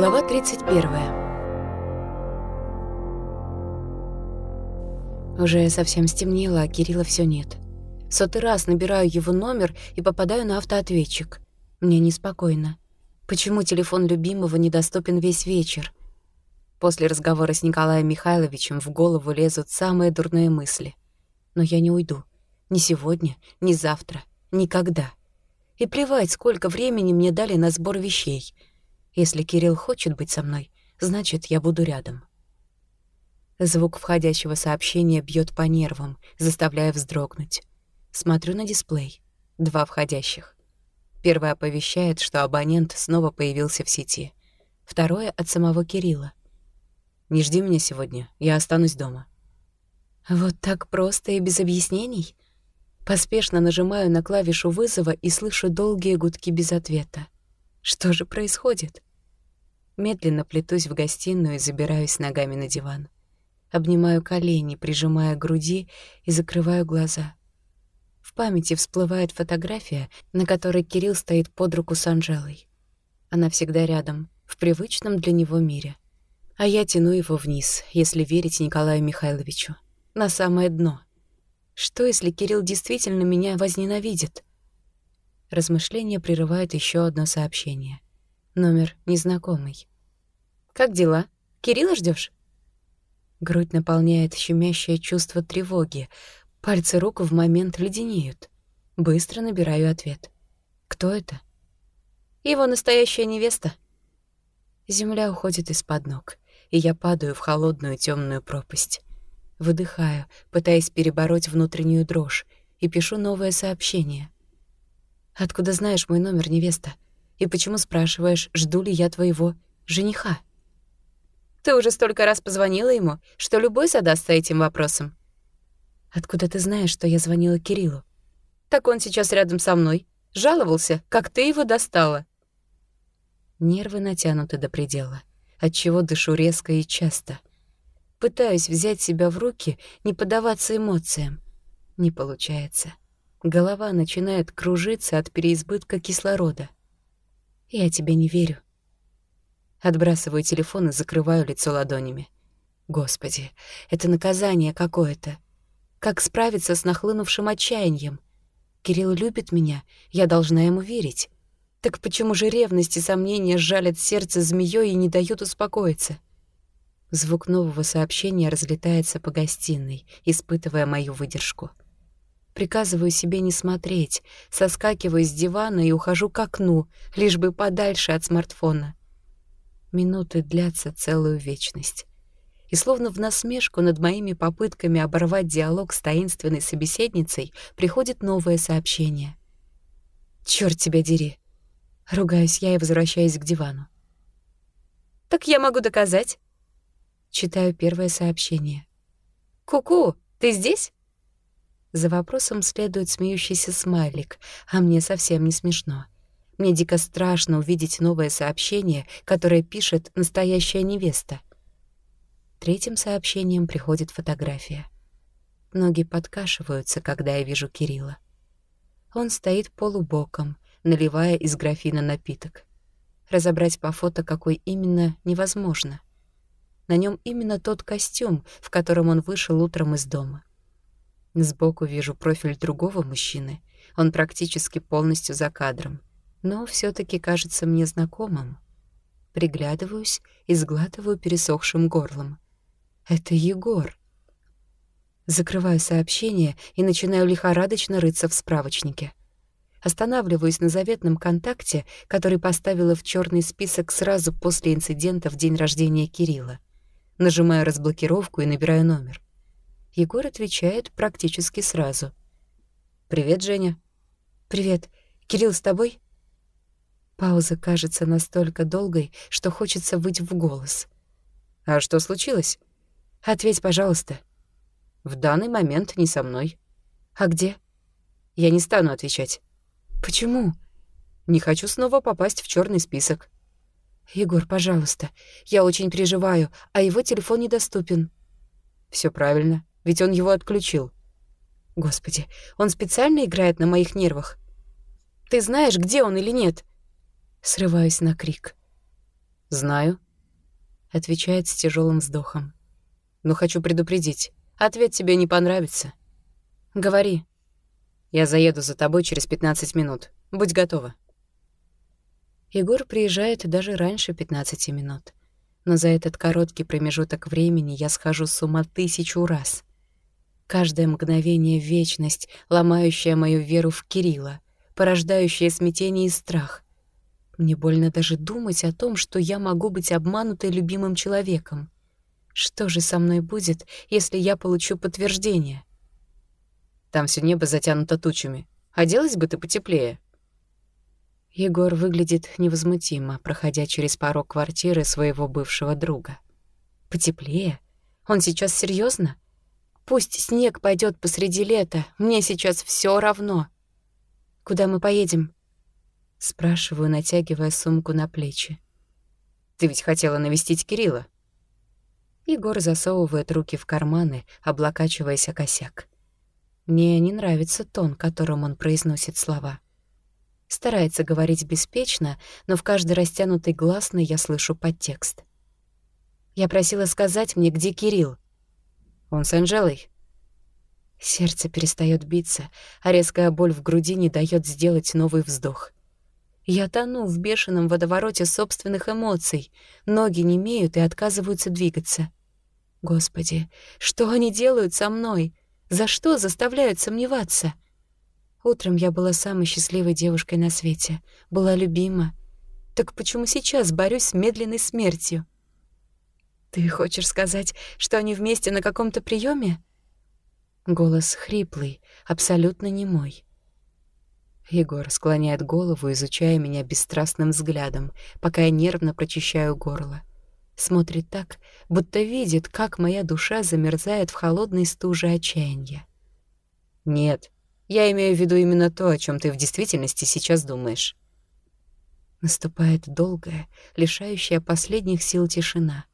Глава 31. Уже совсем стемнело, а Кирилла все нет. сотый раз набираю его номер и попадаю на автоответчик. Мне неспокойно. Почему телефон любимого недоступен весь вечер? После разговора с Николаем Михайловичем в голову лезут самые дурные мысли. Но я не уйду. Ни сегодня, ни завтра, никогда. И плевать, сколько времени мне дали на сбор вещей — если Кирилл хочет быть со мной, значит, я буду рядом. Звук входящего сообщения бьет по нервам, заставляя вздрогнуть. Смотрю на дисплей. Два входящих. Первое оповещает, что абонент снова появился в сети. Второе — от самого Кирилла. «Не жди меня сегодня, я останусь дома». Вот так просто и без объяснений? Поспешно нажимаю на клавишу вызова и слышу долгие гудки без ответа. Что же происходит? Медленно плетусь в гостиную и забираюсь ногами на диван. Обнимаю колени, прижимая груди и закрываю глаза. В памяти всплывает фотография, на которой Кирилл стоит под руку с Анжелой. Она всегда рядом, в привычном для него мире. А я тяну его вниз, если верить Николаю Михайловичу. На самое дно. Что, если Кирилл действительно меня возненавидит? Размышление прерывает еще одно сообщение. Номер незнакомый. «Как дела? Кирилла ждешь? Грудь наполняет щемящее чувство тревоги. Пальцы рук в момент леденеют. Быстро набираю ответ. «Кто это?» «Его настоящая невеста». Земля уходит из-под ног, и я падаю в холодную темную пропасть. Выдыхаю, пытаясь перебороть внутреннюю дрожь, и пишу новое сообщение — Откуда знаешь мой номер, невеста? И почему спрашиваешь, жду ли я твоего жениха? Ты уже столько раз позвонила ему, что любой задастся этим вопросом. Откуда ты знаешь, что я звонила Кириллу? Так он сейчас рядом со мной. Жаловался, как ты его достала. Нервы натянуты до предела, отчего дышу резко и часто. Пытаюсь взять себя в руки, не поддаваться эмоциям. Не получается. Голова начинает кружиться от переизбытка кислорода. Я тебе не верю. Отбрасываю телефон и закрываю лицо ладонями. Господи, это наказание какое-то. Как справиться с нахлынувшим отчаянием? Кирилл любит меня, я должна ему верить. Так почему же ревность и сомнения жалят сердце змеёй и не дают успокоиться? Звук нового сообщения разлетается по гостиной, испытывая мою выдержку. Приказываю себе не смотреть, соскакиваю с дивана и ухожу к окну, лишь бы подальше от смартфона. Минуты длятся целую вечность. И словно в насмешку над моими попытками оборвать диалог с таинственной собеседницей приходит новое сообщение. «Чёрт тебя дери!» Ругаюсь я и возвращаюсь к дивану. «Так я могу доказать?» Читаю первое сообщение. «Ку-ку, ты здесь?» За вопросом следует смеющийся смайлик, а мне совсем не смешно. Мне дико страшно увидеть новое сообщение, которое пишет настоящая невеста. Третьим сообщением приходит фотография. Ноги подкашиваются, когда я вижу Кирилла. Он стоит полубоком, наливая из графина напиток. Разобрать по фото, какой именно, невозможно. На нем именно тот костюм, в котором он вышел утром из дома. Сбоку вижу профиль другого мужчины. Он практически полностью за кадром. Но все таки кажется мне знакомым. Приглядываюсь и сглатываю пересохшим горлом. Это Егор. Закрываю сообщение и начинаю лихорадочно рыться в справочнике. Останавливаюсь на заветном контакте, который поставила в черный список сразу после инцидента в день рождения Кирилла. Нажимаю разблокировку и набираю номер. Егор отвечает практически сразу. «Привет, Женя». «Привет. Кирилл с тобой?» Пауза кажется настолько долгой, что хочется выйти в голос. «А что случилось?» «Ответь, пожалуйста». «В данный момент не со мной». «А где?» «Я не стану отвечать». «Почему?» «Не хочу снова попасть в черный список». «Егор, пожалуйста, я очень переживаю, а его телефон недоступен». Все правильно ведь он его отключил. Господи, он специально играет на моих нервах. Ты знаешь, где он или нет? Срываюсь на крик. «Знаю», — отвечает с тяжелым вздохом. «Но хочу предупредить. Ответ тебе не понравится». «Говори». «Я заеду за тобой через 15 минут. Будь готова». Егор приезжает даже раньше 15 минут. Но за этот короткий промежуток времени я схожу с ума тысячу раз. Каждое мгновение — вечность, ломающая мою веру в Кирилла, порождающая смятение и страх. Мне больно даже думать о том, что я могу быть обманутой любимым человеком. Что же со мной будет, если я получу подтверждение? Там все небо затянуто тучами. Оделась бы ты потеплее. Егор выглядит невозмутимо, проходя через порог квартиры своего бывшего друга. Потеплее? Он сейчас серьезно? Пусть снег пойдет посреди лета, мне сейчас все равно. Куда мы поедем? Спрашиваю, натягивая сумку на плечи. Ты ведь хотела навестить Кирилла? Егор засовывает руки в карманы, облокачиваясь о косяк. Мне не нравится тон, которым он произносит слова. Старается говорить беспечно, но в каждой растянутой гласной я слышу подтекст. Я просила сказать мне, где Кирилл. Он с Анжелой. Сердце перестает биться, а резкая боль в груди не дает сделать новый вздох. Я тону в бешеном водовороте собственных эмоций, ноги не имеют и отказываются двигаться. Господи, что они делают со мной? За что заставляют сомневаться? — Утром я была самой счастливой девушкой на свете, была любима. Так почему сейчас борюсь с медленной смертью? Ты хочешь сказать, что они вместе на каком-то приеме? Голос хриплый, абсолютно не мой. Егор склоняет голову, изучая меня бесстрастным взглядом, пока я нервно прочищаю горло. Смотрит так, будто видит, как моя душа замерзает в холодной стуже отчаяния. «Нет», я имею в виду именно то, о чем ты в действительности сейчас думаешь. Наступает долгая, лишающая последних сил тишина.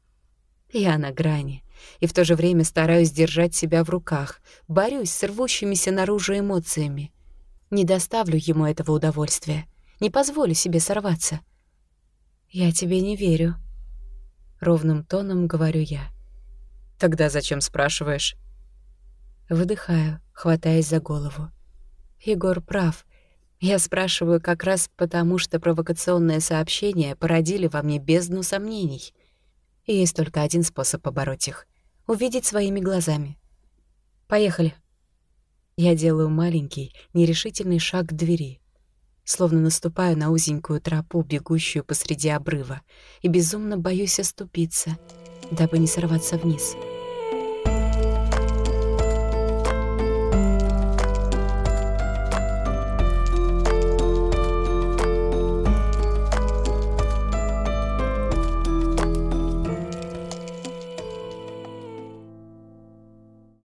Я на грани, и в то же время стараюсь держать себя в руках, борюсь с рвущимися наружу эмоциями. Не доставлю ему этого удовольствия, не позволю себе сорваться. «Я тебе не верю», — ровным тоном говорю я. «Тогда зачем спрашиваешь?» Выдыхаю, хватаясь за голову. Егор прав. Я спрашиваю как раз потому, что провокационные сообщения породили во мне бездну сомнений. И есть только один способ побороть их — увидеть своими глазами. Поехали. Я делаю маленький, нерешительный шаг к двери, словно наступаю на узенькую тропу, бегущую посреди обрыва, и безумно боюсь оступиться, дабы не сорваться вниз —